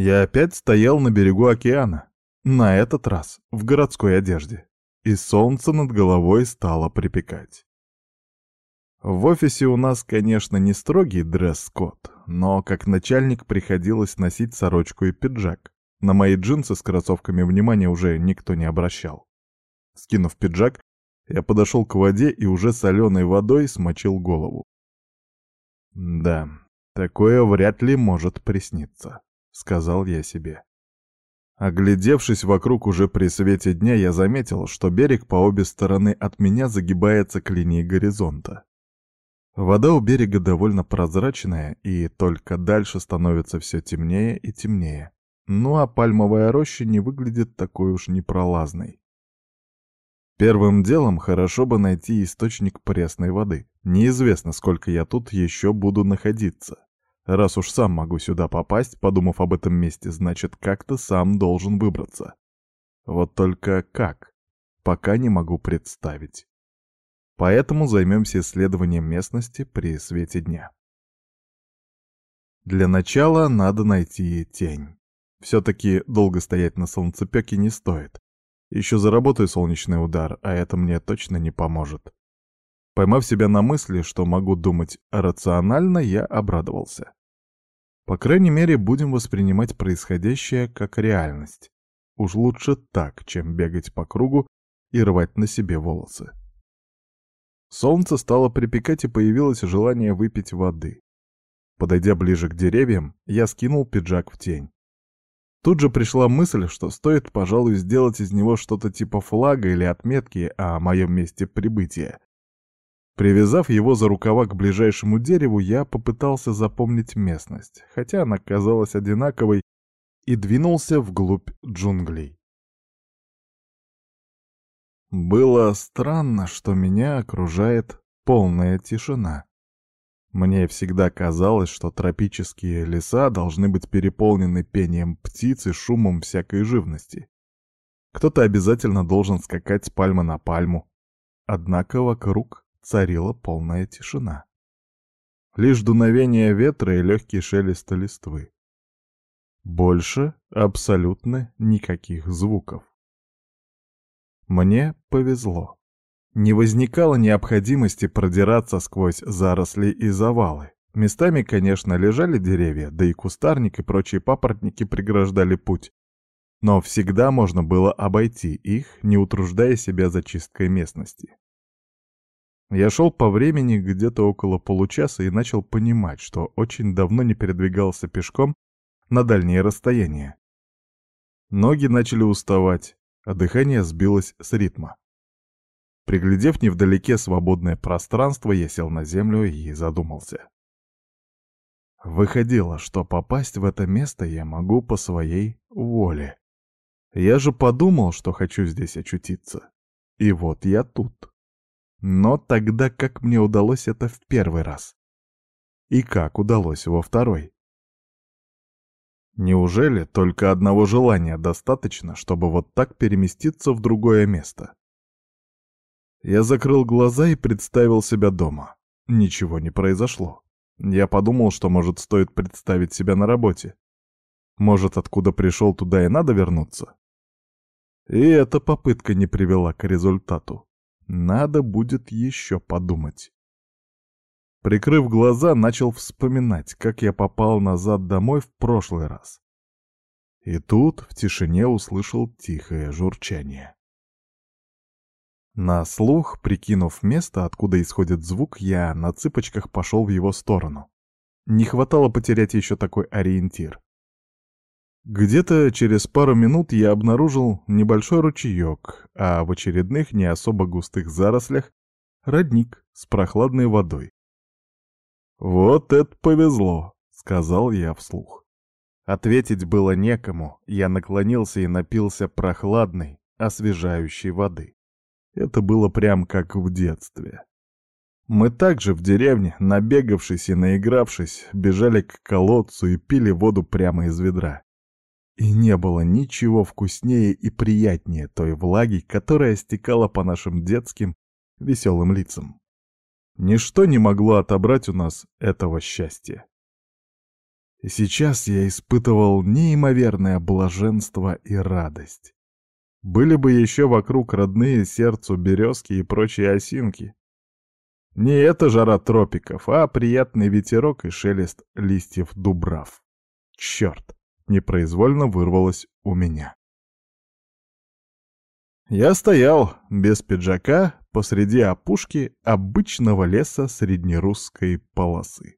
Я опять стоял на берегу океана, на этот раз в городской одежде, и солнце над головой стало припекать. В офисе у нас, конечно, не строгий дресс-код, но как начальник приходилось носить сорочку и пиджак. На мои джинсы с кроссовками внимания уже никто не обращал. Скинув пиджак, я подошел к воде и уже соленой водой смочил голову. Да, такое вряд ли может присниться, сказал я себе. Оглядевшись вокруг уже при свете дня, я заметил, что берег по обе стороны от меня загибается к линии горизонта. Вода у берега довольно прозрачная, и только дальше становится все темнее и темнее. Ну а пальмовая роща не выглядит такой уж непролазной. Первым делом хорошо бы найти источник пресной воды. Неизвестно, сколько я тут еще буду находиться. Раз уж сам могу сюда попасть, подумав об этом месте, значит, как-то сам должен выбраться. Вот только как? Пока не могу представить. Поэтому займемся исследованием местности при свете дня. Для начала надо найти тень. Все-таки долго стоять на солнцепеке не стоит. Еще заработаю солнечный удар, а это мне точно не поможет. Поймав себя на мысли, что могу думать рационально, я обрадовался. По крайней мере, будем воспринимать происходящее как реальность. Уж лучше так, чем бегать по кругу и рвать на себе волосы. Солнце стало припекать и появилось желание выпить воды. Подойдя ближе к деревьям, я скинул пиджак в тень. Тут же пришла мысль, что стоит, пожалуй, сделать из него что-то типа флага или отметки о моем месте прибытия. Привязав его за рукава к ближайшему дереву, я попытался запомнить местность, хотя она казалась одинаковой, и двинулся вглубь джунглей. Было странно, что меня окружает полная тишина. Мне всегда казалось, что тропические леса должны быть переполнены пением птиц и шумом всякой живности. Кто-то обязательно должен скакать с пальмы на пальму. Однако вокруг царила полная тишина. Лишь дуновение ветра и легкий шелест листвы. Больше абсолютно никаких звуков. Мне повезло не возникало необходимости продираться сквозь заросли и завалы. Местами, конечно, лежали деревья, да и кустарник и прочие папоротники преграждали путь. Но всегда можно было обойти их, не утруждая себя зачисткой местности. Я шел по времени где-то около получаса и начал понимать, что очень давно не передвигался пешком на дальние расстояния. Ноги начали уставать, а дыхание сбилось с ритма. Приглядев невдалеке свободное пространство, я сел на землю и задумался. Выходило, что попасть в это место я могу по своей воле. Я же подумал, что хочу здесь очутиться. И вот я тут. Но тогда как мне удалось это в первый раз? И как удалось во второй? Неужели только одного желания достаточно, чтобы вот так переместиться в другое место? Я закрыл глаза и представил себя дома. Ничего не произошло. Я подумал, что, может, стоит представить себя на работе. Может, откуда пришел, туда и надо вернуться? И эта попытка не привела к результату. Надо будет еще подумать. Прикрыв глаза, начал вспоминать, как я попал назад домой в прошлый раз. И тут в тишине услышал тихое журчание. На слух, прикинув место, откуда исходит звук, я на цыпочках пошел в его сторону. Не хватало потерять еще такой ориентир. Где-то через пару минут я обнаружил небольшой ручеек, а в очередных не особо густых зарослях — родник с прохладной водой. «Вот это повезло!» — сказал я вслух. Ответить было некому, я наклонился и напился прохладной, освежающей воды. Это было прям как в детстве. Мы также в деревне, набегавшись и наигравшись, бежали к колодцу и пили воду прямо из ведра. И не было ничего вкуснее и приятнее той влаги, которая стекала по нашим детским веселым лицам. Ничто не могло отобрать у нас этого счастья. И сейчас я испытывал неимоверное блаженство и радость. Были бы еще вокруг родные сердцу березки и прочие осинки. Не эта жара тропиков, а приятный ветерок и шелест листьев дубрав. Черт, непроизвольно вырвалось у меня. Я стоял, без пиджака, посреди опушки обычного леса среднерусской полосы.